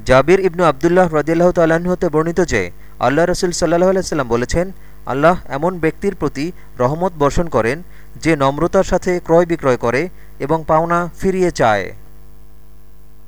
জাবির ইবনু আবদুল্লাহ রদিল্লাহ তাল্লাহ্ন হতে বর্ণিত যে, আল্লাহ রসুল সাল্লাহ আলাইসাল্লাম বলেছেন, আল্লাহ এমন ব্যক্তির প্রতি রহমত বর্ষণ করেন যে নম্রতার সাথে ক্রয় বিক্রয় করে এবং পাওনা ফিরিয়ে চায়।